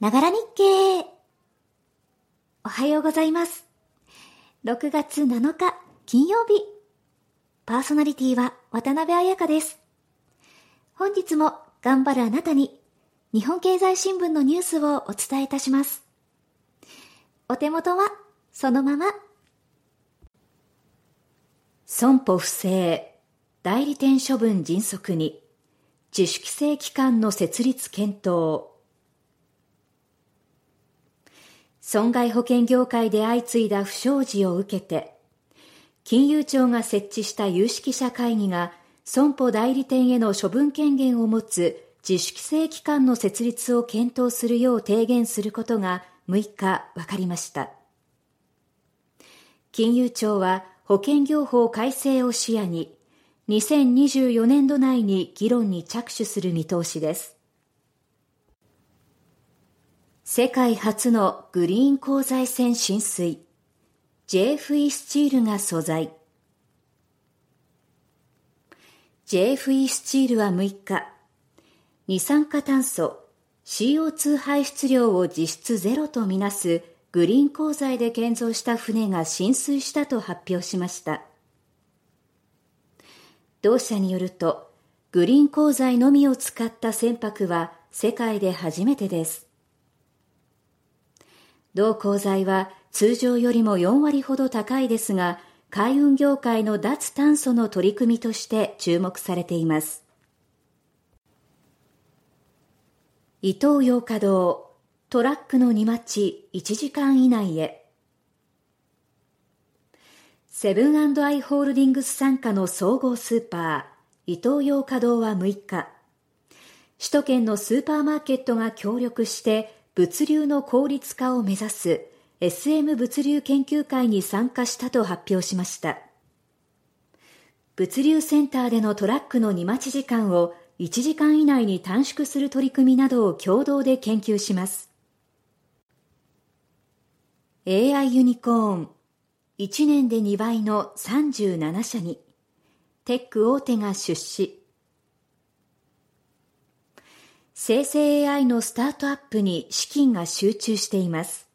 ながら日経。おはようございます。6月7日金曜日。パーソナリティは渡辺彩香です。本日も頑張るあなたに日本経済新聞のニュースをお伝えいたします。お手元はそのまま。損保不正、代理店処分迅速に、自主規制機関の設立検討。損害保険業界で相次いだ不祥事を受けて、金融庁が設置した有識者会議が損保代理店への処分権限を持つ自主規制機関の設立を検討するよう提言することが6日分かりました。金融庁は保険業法改正を視野に2024年度内に議論に着手する見通しです。世界初のグリーン鋼材船浸水。JFE スチールが素材。JFE スチールは6日。二酸化炭素 CO2 排出量を実質ゼロとみなすグリーン鋼材で建造した船が浸水したと発表しました。同社によるとグリーン鋼材のみを使った船舶は世界で初めてです。同鋼材は通常よりも4割ほど高いですが、海運業界の脱炭素の取り組みとして注目されています。伊東洋華堂、トラックの荷待ち1時間以内へ。セブンアイ・ホールディングス傘下の総合スーパー、伊東洋華堂は6日、首都圏のスーパーマーケットが協力して物流の効率化を目指す SM 物流研究会に参加したと発表しました。物流センターでのトラックの荷待ち時間を1時間以内に短縮する取り組みなどを共同で研究します。AI ユニコーン1年で2倍の37社にテック大手が出資生成 AI のスタートアップに資金が集中しています。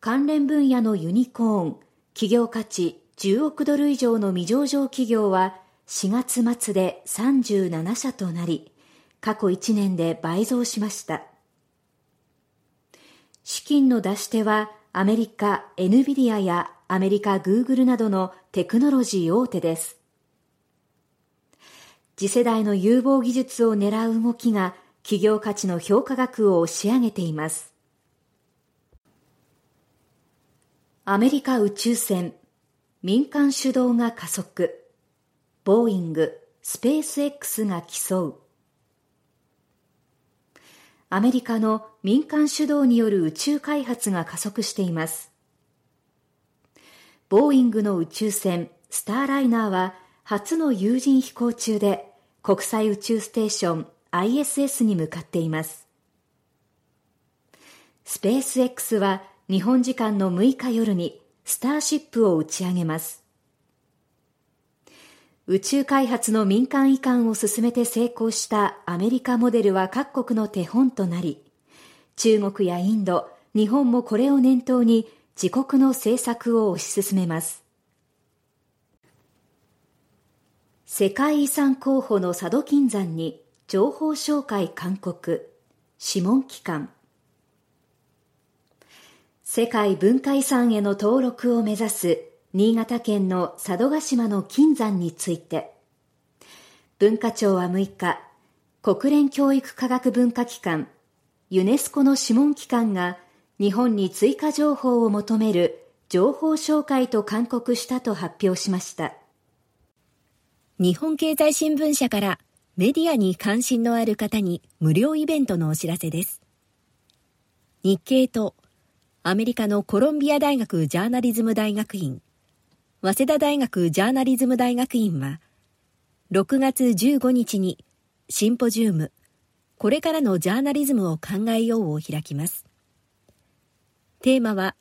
関連分野のユニコーン、企業価値10億ドル以上の未上場企業は4月末で37社となり、過去1年で倍増しました。資金の出し手はアメリカ NVIDIA やアメリカ Google などのテクノロジー大手です。次世代の有望技術を狙う動きが企業価値の評価額を押し上げています。アメリカ宇宙船民間主導が加速。ボーイングスペース X が競う。アメリカの民間主導による宇宙開発が加速しています。ボーイングの宇宙船スターライナーは初の有人飛行中で国際宇宙ステーション ISS に向かっています。スペース X は日本時間の6日夜にスターシップを打ち上げます。宇宙開発の民間移管を進めて成功したアメリカモデルは各国の手本となり、中国やインド、日本もこれを念頭に自国の政策を推し進めます。世界遺産候補の佐渡金山に情報紹介勧告。諮問機関世界文化遺産への登録を目指す新潟県の佐渡島の金山について。文化庁は6日国連教育科学文化機関ユネスコの諮問機関が日本に追加情報を求める情報紹介と勧告したと発表しました。日本経済新聞社からメディアに関心のある方に無料イベントのお知らせです。日経とアメリカのコロンビア大学ジャーナリズム大学院、早稲田大学ジャーナリズム大学院は、6月15日にシンポジウム、これからのジャーナリズムを考えようを開きます。テーマは、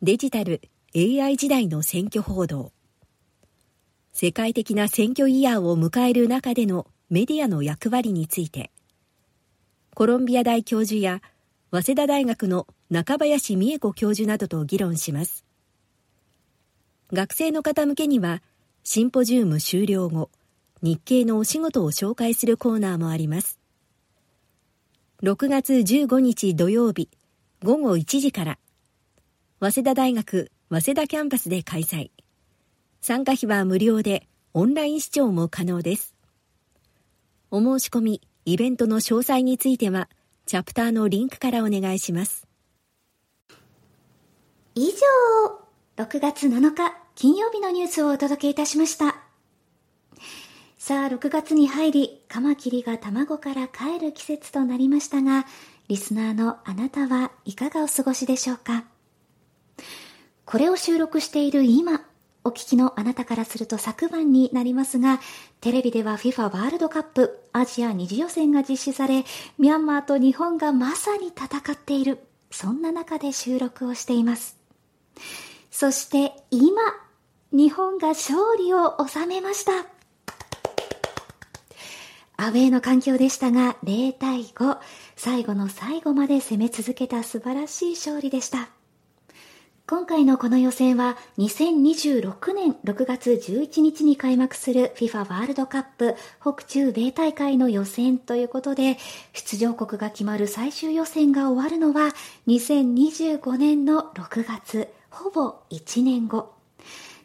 デジタル AI 時代の選挙報道。世界的な選挙イヤーを迎える中でのメディアの役割について、コロンビア大教授や早稲田大学の中林美恵子教授などと議論します。学生の方向けには、シンポジウム終了後、日経のお仕事を紹介するコーナーもあります。6月15日土曜日午後1時から、早稲田大学早稲田キャンパスで開催。参加費は無料で、オンライン視聴も可能です。お申し込み、イベントの詳細については、チャプターのリンクからお願いします。以上、6月7日金曜日のニュースをお届けいたしました。さあ、6月に入り、カマキリが卵から帰る季節となりましたが、リスナーのあなたはいかがお過ごしでしょうか？これを収録している今、お聞きのあなたからすると昨晩になりますが、テレビでは FIFA ワールドカップアジア二次予選が実施され、ミャンマーと日本がまさに戦っている、そんな中で収録をしています。そして今、日本が勝利を収めました。アウェーの環境でしたが、0対5、最後の最後まで攻め続けた素晴らしい勝利でした。今回のこの予選は2026年6月11日に開幕する FIFA ワールドカップ北中米大会の予選ということで出場国が決まる最終予選が終わるのは2025年の6月ほぼ1年後。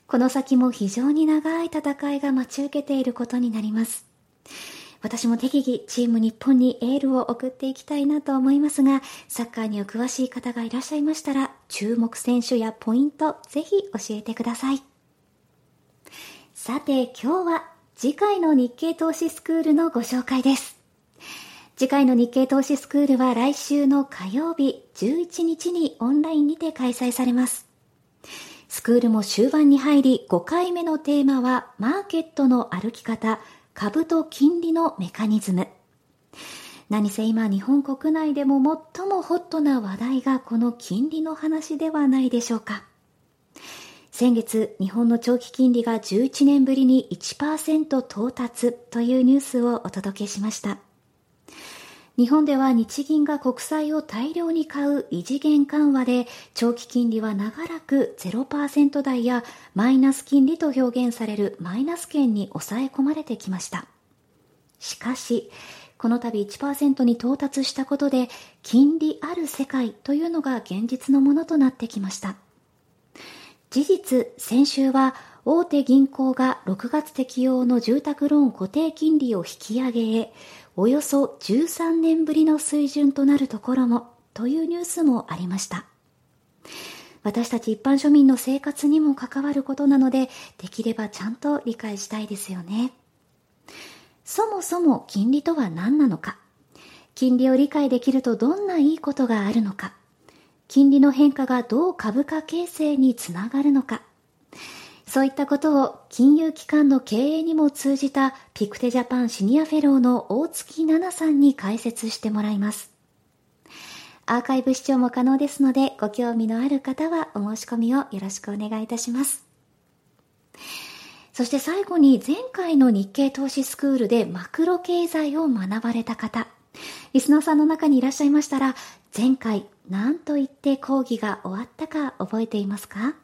この先も非常に長い戦いが待ち受けていることになります。私も適宜チーム日本にエールを送っていきたいなと思いますが、サッカーにお詳しい方がいらっしゃいましたら、注目選手やポイント、ぜひ教えてください。さて今日は次回の日経投資スクールのご紹介です。次回の日経投資スクールは来週の火曜日11日にオンラインにて開催されます。スクールも終盤に入り5回目のテーマはマーケットの歩き方、株と金利のメカニズム。何せ今日本国内でも最もホットな話題がこの金利の話ではないでしょうか。先月、日本の長期金利が11年ぶりに1%到達というニュースをお届けしました。日本では日銀が国債を大量に買う異次元緩和で長期金利は長らく0%台やマイナス金利と表現されるマイナス圏に抑え込まれてきました。しかし、この度1%に到達したことで金利ある世界というのが現実のものとなってきました。事実、先週は大手銀行が6月適用の住宅ローン固定金利を引き上げへ、およそ13年ぶりの水準となるところもというニュースもありました。私たち一般庶民の生活にも関わることなのでできればちゃんと理解したいですよね。そもそも金利とは何なのか。金利を理解できるとどんないいことがあるのか。金利の変化がどう株価形成につながるのか。そういったことを金融機関の経営にも通じたピクテジャパンシニアフェローの大槻奈那さんに解説してもらいます。アーカイブ視聴も可能ですので、ご興味のある方はお申し込みをよろしくお願いいたします。そして最後に前回の日経投資スクールでマクロ経済を学ばれた方、リスナーさんの中にいらっしゃいましたら、前回何と言って講義が終わったか覚えていますか？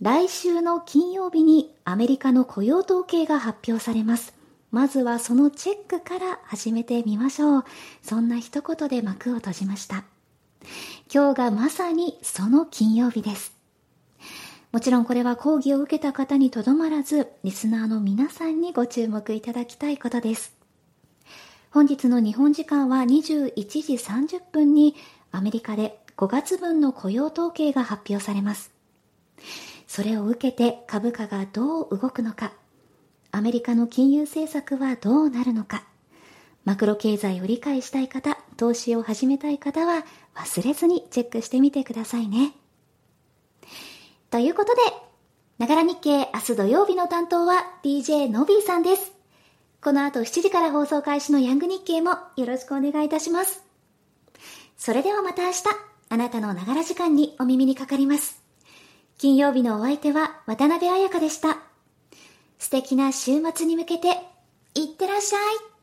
来週の金曜日にアメリカの雇用統計が発表されます。まずはそのチェックから始めてみましょう。そんな一言で幕を閉じました。今日がまさにその金曜日です。もちろんこれは講義を受けた方にとどまらず、リスナーの皆さんにご注目いただきたいことです。本日の日本時間は21時30分にアメリカで5月分の雇用統計が発表されます。それを受けて株価がどう動くのか、アメリカの金融政策はどうなるのか、マクロ経済を理解したい方、投資を始めたい方は忘れずにチェックしてみてくださいね。ということで、ながら日経明日土曜日の担当は DJ のびーさんです。この後7時から放送開始のヤング日経もよろしくお願いいたします。それではまた明日、あなたのながら時間にお耳にかかります。金曜日のお相手は渡辺彩香でした。素敵な週末に向けて、いってらっしゃい。